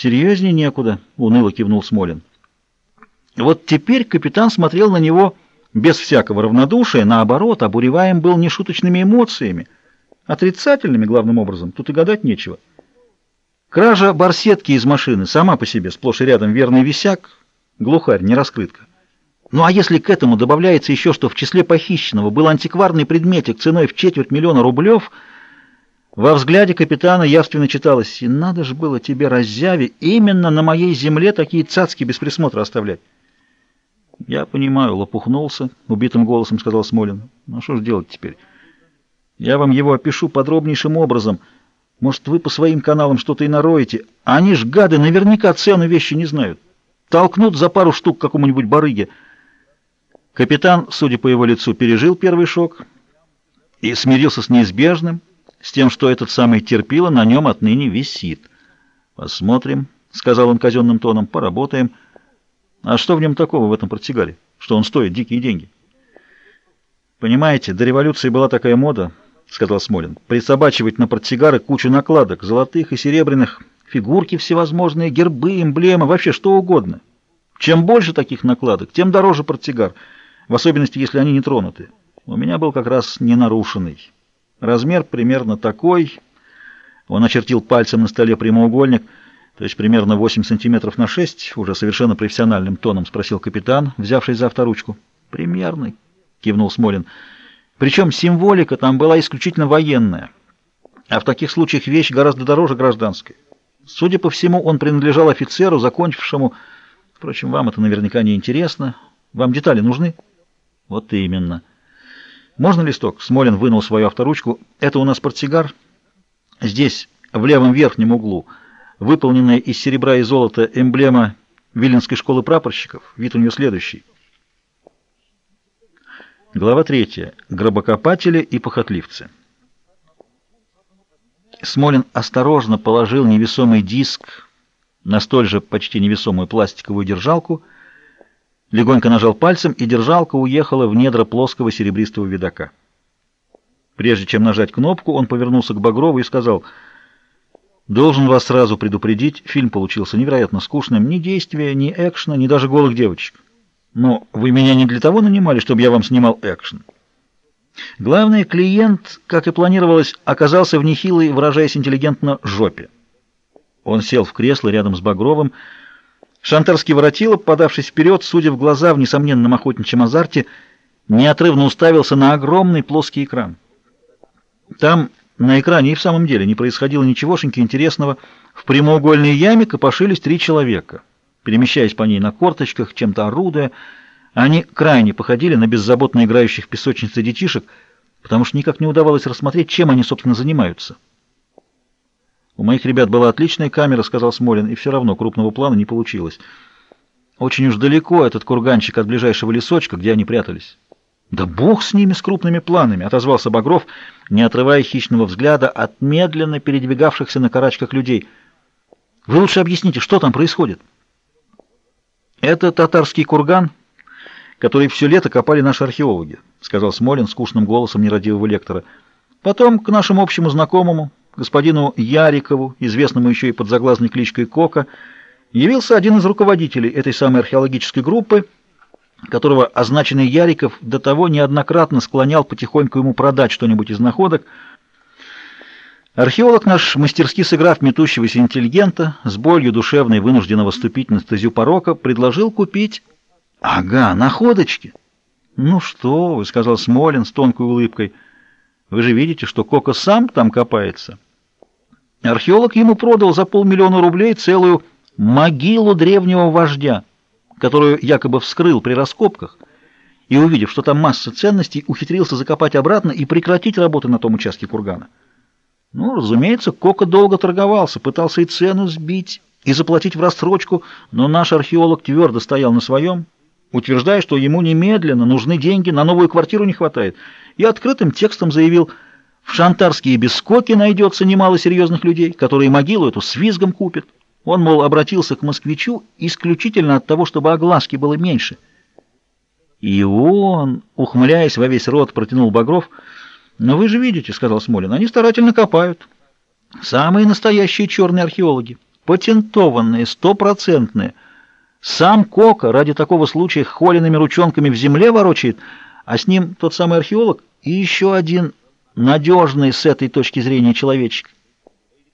Серьезнее некуда, уныло кивнул Смолин. Вот теперь капитан смотрел на него без всякого равнодушия, наоборот, обуреваем был нешуточными эмоциями, отрицательными главным образом, тут и гадать нечего. Кража барсетки из машины сама по себе, сплошь и рядом верный висяк, глухарь, не раскрытка. Ну а если к этому добавляется еще, что в числе похищенного был антикварный предметик ценой в четверть миллиона рублев, во взгляде капитана явственно читалось, и надо же было тебе, раззяви, именно на моей земле такие цацки без присмотра оставлять. Я понимаю, лопухнулся, убитым голосом сказал Смолин. Ну что ж делать теперь? Я вам его опишу подробнейшим образом — может, вы по своим каналам что-то и нароете? Они ж, гады, наверняка цену вещи не знают. Толкнут за пару штук какому-нибудь барыге. Капитан, судя по его лицу, пережил первый шок и смирился с неизбежным, с тем, что этот самый терпило на нем отныне висит. «Посмотрим», — сказал он казенным тоном, — «поработаем». «А что в нем такого, в этом портсигаре, что он стоит дикие деньги?» «Понимаете, до революции была такая мода». — сказал Смолин, — присобачивать на портсигары кучу накладок, золотых и серебряных, фигурки всевозможные, гербы, эмблемы, вообще что угодно. Чем больше таких накладок, тем дороже портсигар, в особенности, если они не тронуты. У меня был как раз ненарушенный. Размер примерно такой. Он очертил пальцем на столе прямоугольник, то есть примерно 8 сантиметров на 6, уже совершенно профессиональным тоном спросил капитан, взявшись за авторучку. «Примерный», — кивнул Смолин, — причем символика там была исключительно военная, а в таких случаях вещь гораздо дороже гражданской. Судя по всему, он принадлежал офицеру, закончившему... Впрочем, вам это наверняка не интересно. Вам детали нужны? Вот именно. Можно листок? Смолин вынул свою авторучку. Это у нас портсигар. Здесь, в левом верхнем углу, выполненная из серебра и золота эмблема Виленской школы прапорщиков. Вид у нее следующий. Глава 3. Гробокопатели и похотливцы. Смолин осторожно положил невесомый диск на столь же почти невесомую пластиковую держалку, легонько нажал пальцем, и держалка уехала в недра плоского серебристого видака. Прежде чем нажать кнопку, он повернулся к Багрову и сказал, «Должен вас сразу предупредить, фильм получился невероятно скучным, ни действия, ни экшена, ни даже голых девочек». Но вы меня не для того нанимали, чтобы я вам снимал экшен. Главный клиент, как и планировалось, оказался в нехилой, выражаясь интеллигентно, жопе. Он сел в кресло рядом с Багровым. Шантарский воротило, подавшись вперед, судя в глаза в несомненном охотничьем азарте, неотрывно уставился на огромный плоский экран. Там на экране и в самом деле не происходило ничегошеньки интересного. В прямоугольной яме копошились три человека — перемещаясь по ней на корточках, чем-то орудуя. Они крайне походили на беззаботно играющих в детишек, потому что никак не удавалось рассмотреть, чем они, собственно, занимаются. «У моих ребят была отличная камера», — сказал Смолин, — «и все равно крупного плана не получилось. Очень уж далеко этот курганчик от ближайшего лесочка, где они прятались». «Да бог с ними, с крупными планами!» — отозвался Багров, не отрывая хищного взгляда от медленно передвигавшихся на карачках людей. «Вы лучше объясните, что там происходит?» «Это татарский курган, который все лето копали наши археологи», — сказал Смолин скучным голосом нерадивого лектора. «Потом к нашему общему знакомому, господину Ярикову, известному еще и под заглазной кличкой Кока, явился один из руководителей этой самой археологической группы, которого означенный Яриков до того неоднократно склонял потихоньку ему продать что-нибудь из находок, Археолог наш, мастерски сыграв метущегося интеллигента, с болью душевной вынужденного ступить на стезю порока, предложил купить... Ага, находочки! Ну что вы, — сказал Смолин с тонкой улыбкой, — вы же видите, что Кока сам там копается. Археолог ему продал за полмиллиона рублей целую могилу древнего вождя, которую якобы вскрыл при раскопках, и, увидев, что там масса ценностей, ухитрился закопать обратно и прекратить работы на том участке кургана. Ну, разумеется, Кока долго торговался, пытался и цену сбить, и заплатить в рассрочку, но наш археолог твердо стоял на своем, утверждая, что ему немедленно нужны деньги, на новую квартиру не хватает, и открытым текстом заявил, в Шантарске и без Коки найдется немало серьезных людей, которые могилу эту с визгом купят. Он, мол, обратился к москвичу исключительно от того, чтобы огласки было меньше. И он, ухмыляясь во весь рот, протянул Багров — «Но вы же видите, — сказал Смолин, — они старательно копают. Самые настоящие черные археологи. патентованные, стопроцентные. Сам Кока ради такого случая холеными ручонками в земле ворочает, а с ним тот самый археолог и еще один надежный с этой точки зрения человечек.